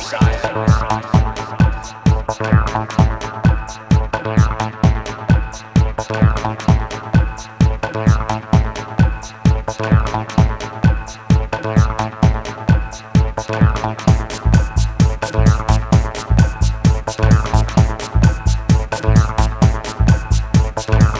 Messiah. Podcast.